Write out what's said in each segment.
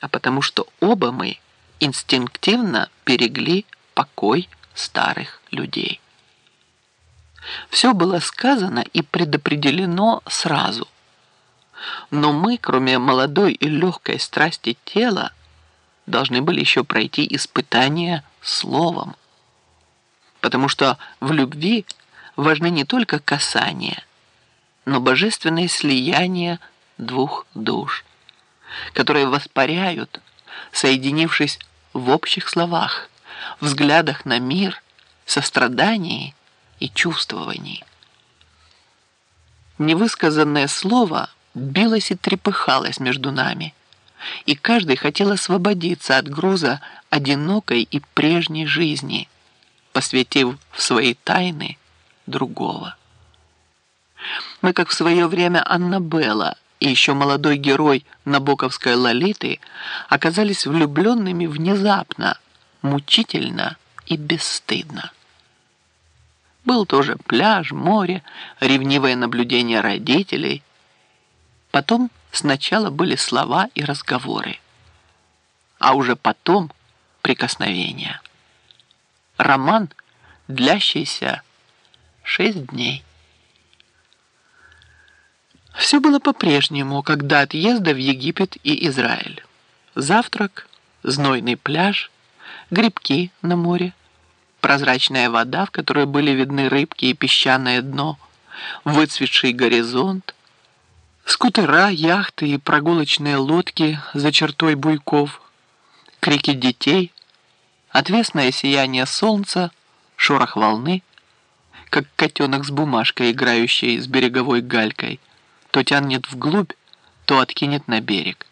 а потому что оба мы инстинктивно берегли покой старых людей. Все было сказано и предопределено сразу. Но мы, кроме молодой и легкой страсти тела, должны были еще пройти испытание словом. Потому что в любви важны не только касания, но божественное слияние двух душ, которые воспаряют, соединившись в общих словах, взглядах на мир, сострадании и чувствовании. Невысказанное слово билось и трепыхалось между нами, и каждый хотел освободиться от груза одинокой и прежней жизни, посвятив в свои тайны другого. Мы, как в свое время Аннабелла и еще молодой герой Набоковской Лолиты, оказались влюбленными внезапно, мучительно и бесстыдно. Был тоже пляж, море, ревнивое наблюдение родителей. Потом сначала были слова и разговоры, а уже потом прикосновения. Роман, длящийся шесть дней. Все было по-прежнему, как до отъезда в Египет и Израиль. Завтрак, знойный пляж, грибки на море, прозрачная вода, в которой были видны рыбки и песчаное дно, выцветший горизонт, скутера, яхты и прогулочные лодки за чертой буйков, крики детей, отвесное сияние солнца, шорох волны, как котенок с бумажкой, играющей с береговой галькой, то тянет вглубь, то откинет на берег.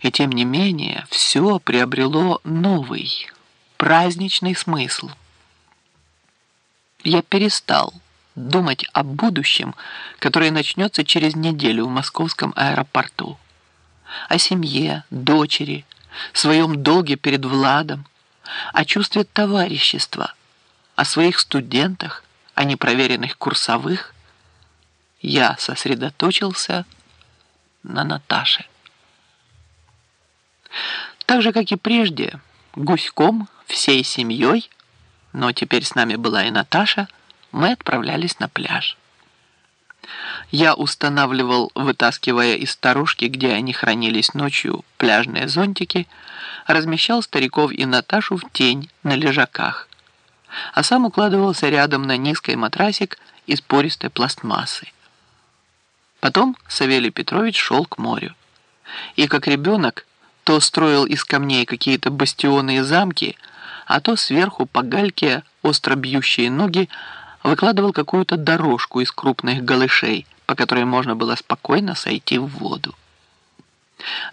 И тем не менее все приобрело новый, праздничный смысл. Я перестал думать о будущем, которое начнется через неделю в московском аэропорту, о семье, дочери, своем долге перед Владом, о чувстве товарищества, о своих студентах, о непроверенных курсовых – я сосредоточился на Наташе. Так же, как и прежде, гуськом, всей семьей, но теперь с нами была и Наташа, мы отправлялись на пляж. Я устанавливал, вытаскивая из старушки, где они хранились ночью, пляжные зонтики, размещал стариков и Наташу в тень на лежаках, а сам укладывался рядом на низкий матрасик из пористой пластмассы. Потом Савелий Петрович шел к морю. И как ребенок то строил из камней какие-то бастионы и замки, а то сверху по гальке остро бьющие ноги выкладывал какую-то дорожку из крупных голышей, по которой можно было спокойно сойти в воду.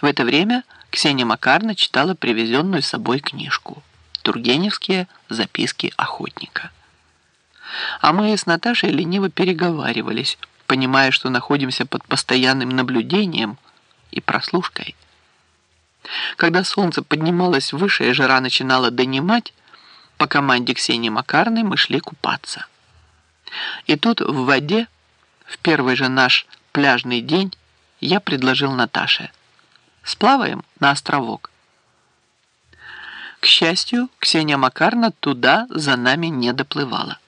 В это время Ксения Макарна читала привезенную с собой книжку «Тургеневские записки охотника». А мы с Наташей лениво переговаривались – понимая, что находимся под постоянным наблюдением и прослушкой. Когда солнце поднималось выше и жара начинала донимать, по команде Ксении Макарной мы шли купаться. И тут в воде, в первый же наш пляжный день, я предложил Наташе. Сплаваем на островок. К счастью, Ксения Макарна туда за нами не доплывала.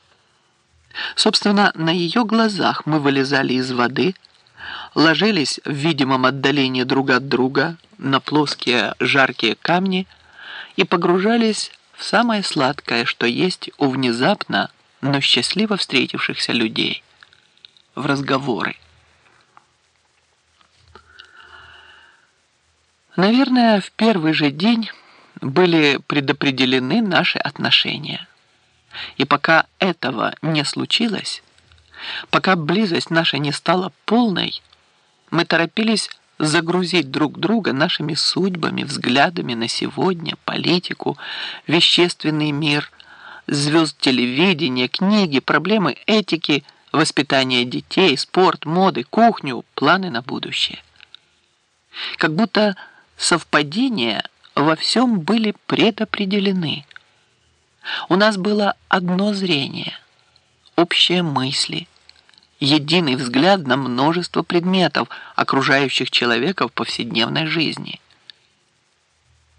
Собственно, на ее глазах мы вылезали из воды, ложились в видимом отдалении друг от друга на плоские жаркие камни и погружались в самое сладкое, что есть у внезапно, но счастливо встретившихся людей, в разговоры. Наверное, в первый же день были предопределены наши отношения. И пока этого не случилось, пока близость наша не стала полной, мы торопились загрузить друг друга нашими судьбами, взглядами на сегодня, политику, вещественный мир, звезд телевидения, книги, проблемы этики, воспитание детей, спорт, моды, кухню, планы на будущее. Как будто совпадения во всем были предопределены – у нас было одно зрение, общие мысли, единый взгляд на множество предметов, окружающих человека в повседневной жизни –